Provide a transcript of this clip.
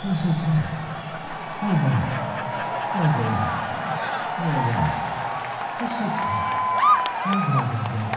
そうそうなんだなんだなんだそうかなんだ